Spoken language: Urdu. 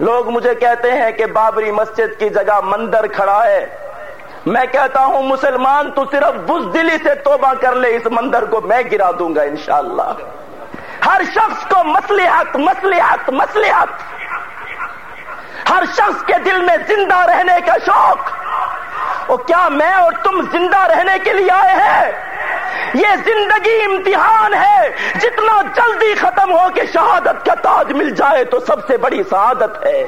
لوگ مجھے کہتے ہیں کہ بابری مسجد کی جگہ مندر کھڑا ہے۔ میں کہتا ہوں، مسلمان، تو صرف بزدلی سے توبہ کر لے، اس مندر کو میں گرا دوں گا انشاءاللہ۔ ہر شخص کو مسلحت مسلحت مسلحت ہر شخص کے دل میں زندہ رہنے کا شوق۔ اور کیا میں اور تم زندہ رہنے کے لیے آئے ہیں؟ یہ زندگی امتحان ہے۔ جتنا جلدی ختم ہو کہ شہادت کا تاج مل جائے تو سب سے بڑی سعادت ہے۔